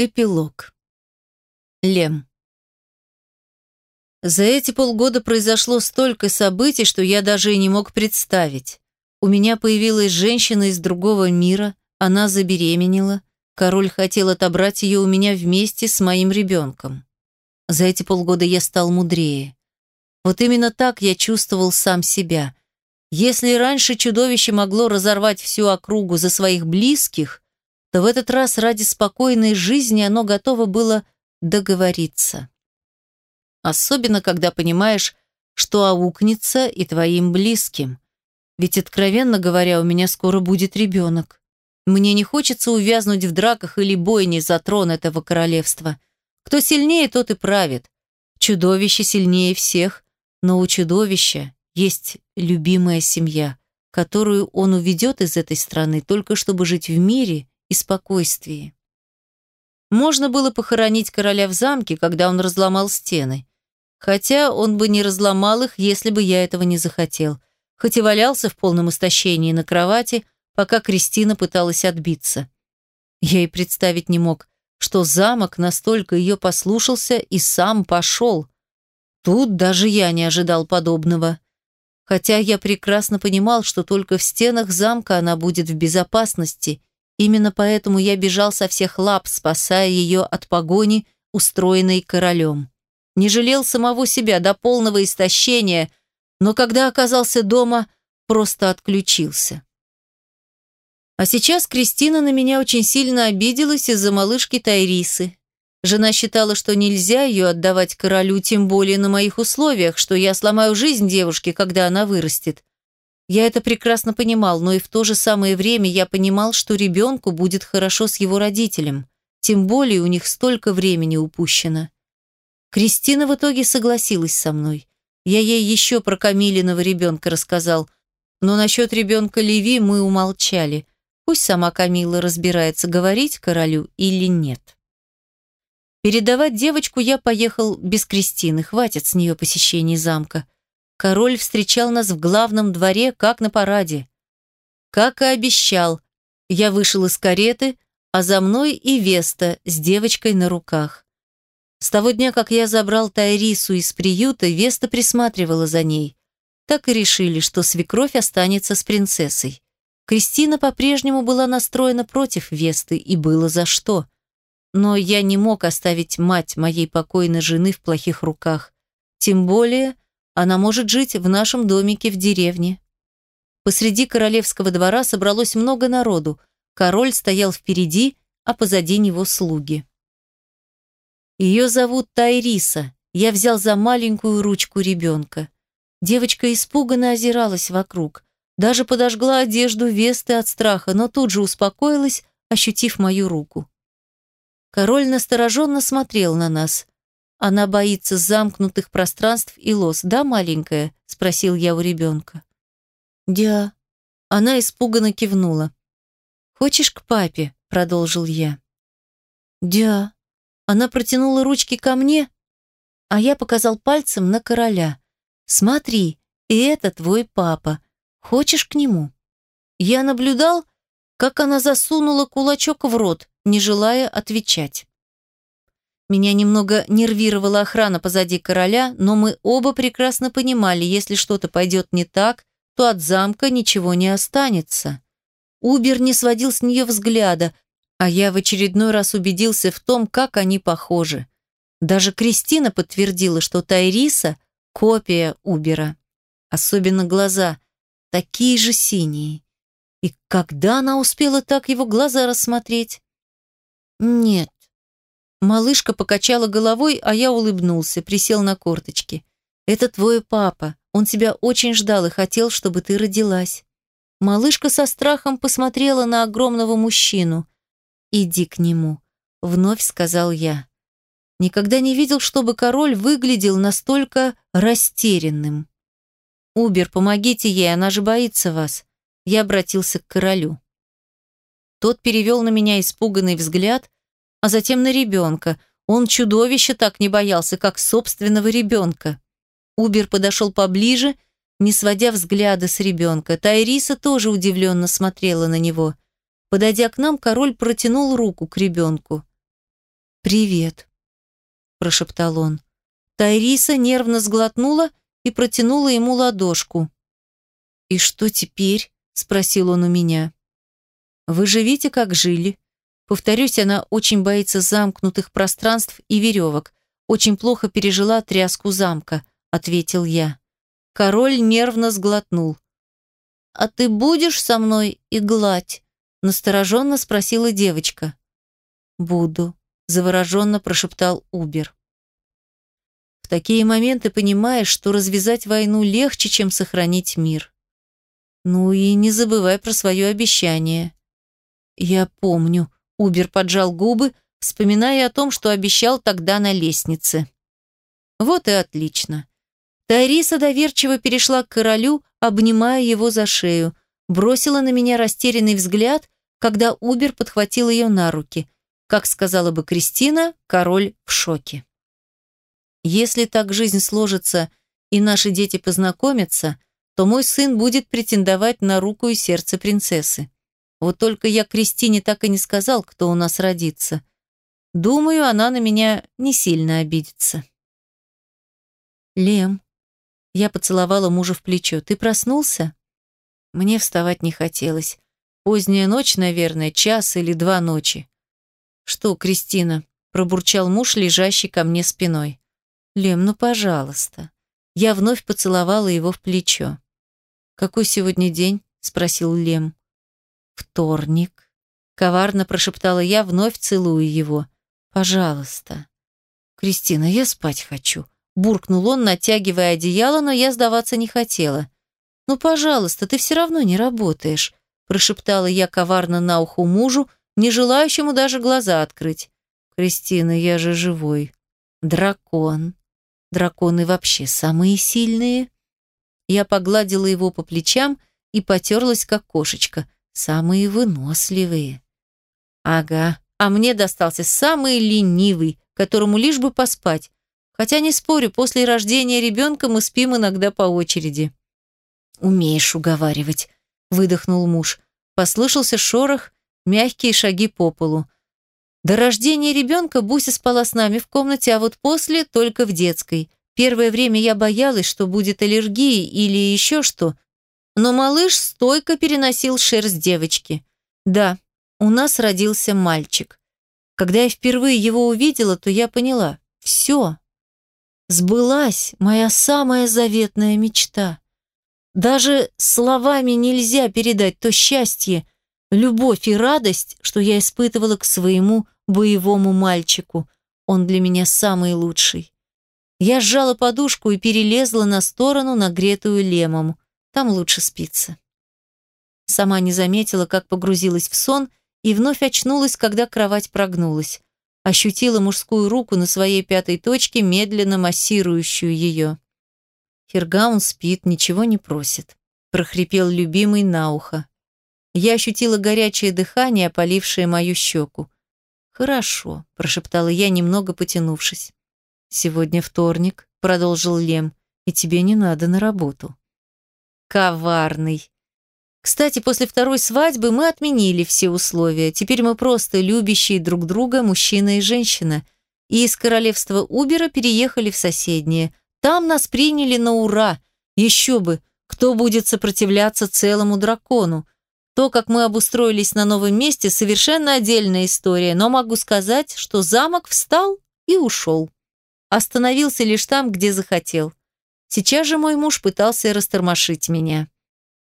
Эпилог. Лем. За эти полгода произошло столько событий, что я даже и не мог представить. У меня появилась женщина из другого мира, она забеременела, король хотел отобрать ее у меня вместе с моим ребенком. За эти полгода я стал мудрее. Вот именно так я чувствовал сам себя. Если раньше чудовище могло разорвать всю округу за своих близких – то в этот раз ради спокойной жизни оно готово было договориться. Особенно, когда понимаешь, что аукнется и твоим близким. Ведь, откровенно говоря, у меня скоро будет ребенок. Мне не хочется увязнуть в драках или бойне за трон этого королевства. Кто сильнее, тот и правит. Чудовище сильнее всех, но у чудовища есть любимая семья, которую он уведет из этой страны только чтобы жить в мире и спокойствии. Можно было похоронить короля в замке, когда он разломал стены. Хотя он бы не разломал их, если бы я этого не захотел. Хоть и валялся в полном истощении на кровати, пока Кристина пыталась отбиться. Я и представить не мог, что замок настолько ее послушался и сам пошел. Тут даже я не ожидал подобного. Хотя я прекрасно понимал, что только в стенах замка она будет в безопасности Именно поэтому я бежал со всех лап, спасая ее от погони, устроенной королем. Не жалел самого себя до полного истощения, но когда оказался дома, просто отключился. А сейчас Кристина на меня очень сильно обиделась из-за малышки Тайрисы. Жена считала, что нельзя ее отдавать королю, тем более на моих условиях, что я сломаю жизнь девушки, когда она вырастет. Я это прекрасно понимал, но и в то же самое время я понимал, что ребенку будет хорошо с его родителем. Тем более у них столько времени упущено. Кристина в итоге согласилась со мной. Я ей еще про Камилиного ребенка рассказал, но насчет ребенка Леви мы умолчали. Пусть сама Камила разбирается, говорить королю или нет. Передавать девочку я поехал без Кристины, хватит с нее посещений замка. Король встречал нас в главном дворе, как на параде. Как и обещал, я вышел из кареты, а за мной и Веста с девочкой на руках. С того дня, как я забрал Тайрису из приюта, Веста присматривала за ней. Так и решили, что свекровь останется с принцессой. Кристина по-прежнему была настроена против Весты, и было за что. Но я не мог оставить мать моей покойной жены в плохих руках. Тем более, она может жить в нашем домике в деревне. Посреди королевского двора собралось много народу. Король стоял впереди, а позади него слуги. Ее зовут Тайриса. Я взял за маленькую ручку ребенка. Девочка испуганно озиралась вокруг. Даже подожгла одежду Весты от страха, но тут же успокоилась, ощутив мою руку. Король настороженно смотрел на нас. Она боится замкнутых пространств и лос, да, маленькая?» – спросил я у ребенка. «Дя». Она испуганно кивнула. «Хочешь к папе?» – продолжил я. «Дя». Она протянула ручки ко мне, а я показал пальцем на короля. «Смотри, и это твой папа. Хочешь к нему?» Я наблюдал, как она засунула кулачок в рот, не желая отвечать. Меня немного нервировала охрана позади короля, но мы оба прекрасно понимали, если что-то пойдет не так, то от замка ничего не останется. Убер не сводил с нее взгляда, а я в очередной раз убедился в том, как они похожи. Даже Кристина подтвердила, что Тайриса – копия Убера. Особенно глаза, такие же синие. И когда она успела так его глаза рассмотреть? Нет, Малышка покачала головой, а я улыбнулся, присел на корточки. «Это твой папа. Он тебя очень ждал и хотел, чтобы ты родилась». Малышка со страхом посмотрела на огромного мужчину. «Иди к нему», — вновь сказал я. Никогда не видел, чтобы король выглядел настолько растерянным. «Убер, помогите ей, она же боится вас». Я обратился к королю. Тот перевел на меня испуганный взгляд, а затем на ребенка. Он чудовище так не боялся, как собственного ребенка. Убер подошел поближе, не сводя взгляда с ребенка. Тайриса тоже удивленно смотрела на него. Подойдя к нам, король протянул руку к ребенку. «Привет», – прошептал он. Тайриса нервно сглотнула и протянула ему ладошку. «И что теперь?» – спросил он у меня. «Вы живите, как жили». Повторюсь, она очень боится замкнутых пространств и веревок. Очень плохо пережила тряску замка, ответил я. Король нервно сглотнул. «А ты будешь со мной и гладь?» настороженно спросила девочка. «Буду», завороженно прошептал Убер. В такие моменты понимаешь, что развязать войну легче, чем сохранить мир. Ну и не забывай про свое обещание. Я помню. Убер поджал губы, вспоминая о том, что обещал тогда на лестнице. Вот и отлично. Тариса доверчиво перешла к королю, обнимая его за шею, бросила на меня растерянный взгляд, когда Убер подхватил ее на руки. Как сказала бы Кристина, король в шоке. Если так жизнь сложится и наши дети познакомятся, то мой сын будет претендовать на руку и сердце принцессы. Вот только я Кристине так и не сказал, кто у нас родится. Думаю, она на меня не сильно обидится. Лем. Я поцеловала мужа в плечо. Ты проснулся? Мне вставать не хотелось. Поздняя ночь, наверное, час или два ночи. «Что, Кристина?» – пробурчал муж, лежащий ко мне спиной. «Лем, ну пожалуйста». Я вновь поцеловала его в плечо. «Какой сегодня день?» – спросил Лем. «Вторник», – коварно прошептала я, вновь целую его. «Пожалуйста». «Кристина, я спать хочу», – буркнул он, натягивая одеяло, но я сдаваться не хотела. «Ну, пожалуйста, ты все равно не работаешь», – прошептала я коварно на ухо мужу, не желающему даже глаза открыть. «Кристина, я же живой. Дракон. Драконы вообще самые сильные». Я погладила его по плечам и потерлась, как кошечка. Самые выносливые. Ага, а мне достался самый ленивый, которому лишь бы поспать. Хотя не спорю, после рождения ребенка мы спим иногда по очереди. «Умеешь уговаривать», — выдохнул муж. Послышался шорох, мягкие шаги по полу. До рождения ребенка Буся спала с нами в комнате, а вот после только в детской. Первое время я боялась, что будет аллергия или еще что, но малыш стойко переносил шерсть девочки. Да, у нас родился мальчик. Когда я впервые его увидела, то я поняла – все. Сбылась моя самая заветная мечта. Даже словами нельзя передать то счастье, любовь и радость, что я испытывала к своему боевому мальчику. Он для меня самый лучший. Я сжала подушку и перелезла на сторону, нагретую лемом. Там лучше спится. Сама не заметила, как погрузилась в сон и вновь очнулась, когда кровать прогнулась. Ощутила мужскую руку на своей пятой точке, медленно массирующую ее. Хергаун спит, ничего не просит. Прохрипел любимый на ухо. Я ощутила горячее дыхание, опалившее мою щеку. «Хорошо», – прошептала я, немного потянувшись. «Сегодня вторник», – продолжил Лем, – «и тебе не надо на работу». «Коварный». Кстати, после второй свадьбы мы отменили все условия. Теперь мы просто любящие друг друга мужчина и женщина. И из королевства Убера переехали в соседнее. Там нас приняли на ура. Еще бы, кто будет сопротивляться целому дракону? То, как мы обустроились на новом месте, совершенно отдельная история, но могу сказать, что замок встал и ушел. Остановился лишь там, где захотел. Сейчас же мой муж пытался растормошить меня.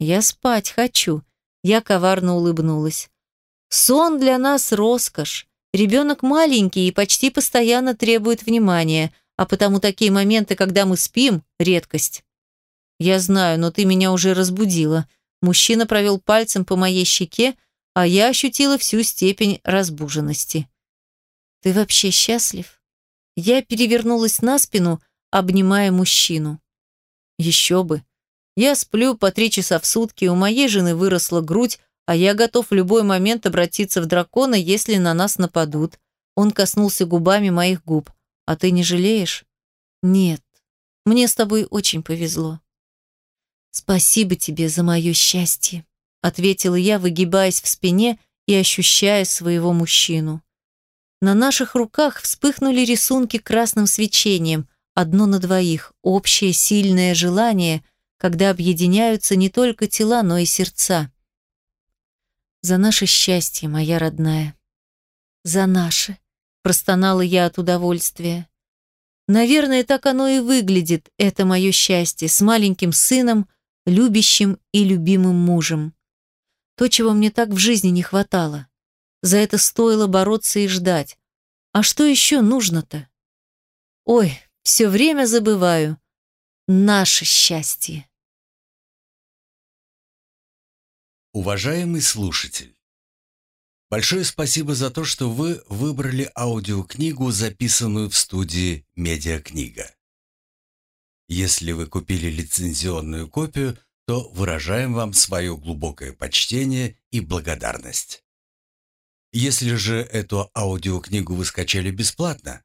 Я спать хочу. Я коварно улыбнулась. Сон для нас роскошь. Ребенок маленький и почти постоянно требует внимания, а потому такие моменты, когда мы спим, редкость. Я знаю, но ты меня уже разбудила. Мужчина провел пальцем по моей щеке, а я ощутила всю степень разбуженности. «Ты вообще счастлив?» Я перевернулась на спину, обнимая мужчину. «Еще бы. Я сплю по три часа в сутки, у моей жены выросла грудь, а я готов в любой момент обратиться в дракона, если на нас нападут». Он коснулся губами моих губ. «А ты не жалеешь?» «Нет. Мне с тобой очень повезло». «Спасибо тебе за мое счастье», — ответила я, выгибаясь в спине и ощущая своего мужчину. На наших руках вспыхнули рисунки красным свечением, одно на двоих, общее сильное желание, когда объединяются не только тела, но и сердца. За наше счастье, моя родная. За наше, простонала я от удовольствия. Наверное, так оно и выглядит, это мое счастье, с маленьким сыном, любящим и любимым мужем. То, чего мне так в жизни не хватало. За это стоило бороться и ждать. А что еще нужно-то? Ой, все время забываю. Наше счастье. Уважаемый слушатель, большое спасибо за то, что вы выбрали аудиокнигу, записанную в студии «Медиакнига». Если вы купили лицензионную копию, то выражаем вам свое глубокое почтение и благодарность. Если же эту аудиокнигу вы скачали бесплатно,